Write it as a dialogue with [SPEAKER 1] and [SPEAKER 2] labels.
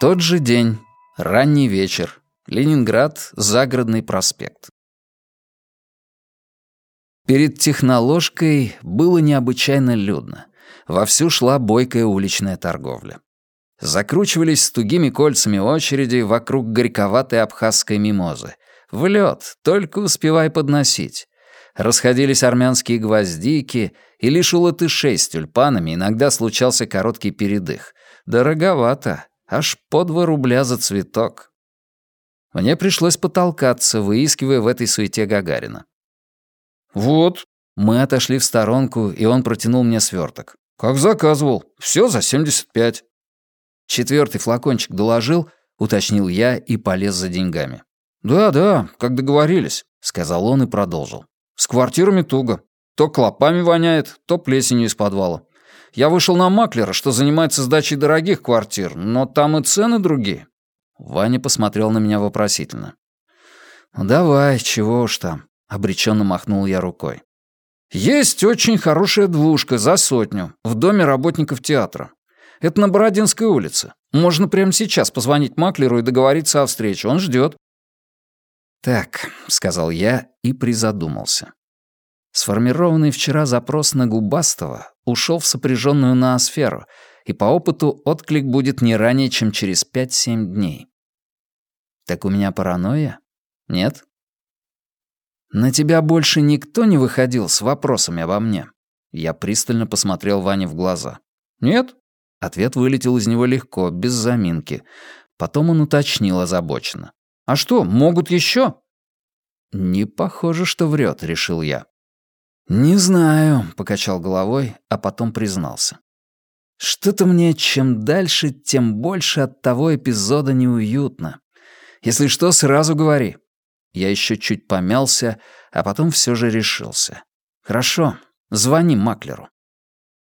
[SPEAKER 1] Тот же день, ранний вечер, Ленинград, Загородный проспект. Перед техноложкой было необычайно людно. Вовсю шла бойкая уличная торговля. Закручивались с тугими кольцами очереди вокруг горьковатой абхазской мимозы. В лед, только успевай подносить. Расходились армянские гвоздики, и лишь у латышей с тюльпанами иногда случался короткий передых. Дороговато, аж по два рубля за цветок. Мне пришлось потолкаться, выискивая в этой суете Гагарина. «Вот». Мы отошли в сторонку, и он протянул мне сверток. «Как заказывал. Все за 75». Четвертый флакончик доложил, уточнил я и полез за деньгами. «Да, да, как договорились», — сказал он и продолжил. «С квартирами туго. То клопами воняет, то плесенью из подвала. Я вышел на маклера, что занимается сдачей дорогих квартир, но там и цены другие». Ваня посмотрел на меня вопросительно. «Ну давай, чего уж там. Обреченно махнул я рукой. «Есть очень хорошая двушка за сотню в доме работников театра. Это на Бородинской улице. Можно прямо сейчас позвонить маклеру и договориться о встрече. Он ждет. «Так», — сказал я и призадумался. Сформированный вчера запрос на Губастова ушел в сопряженную ноосферу, и по опыту отклик будет не ранее, чем через 5-7 дней. Так у меня паранойя? Нет? «На тебя больше никто не выходил с вопросами обо мне?» Я пристально посмотрел Ване в глаза. «Нет?» Ответ вылетел из него легко, без заминки. Потом он уточнил озабоченно. «А что, могут еще?» «Не похоже, что врет», — решил я. «Не знаю», — покачал головой, а потом признался. «Что-то мне чем дальше, тем больше от того эпизода неуютно. Если что, сразу говори. Я еще чуть помялся, а потом все же решился. «Хорошо, звони маклеру».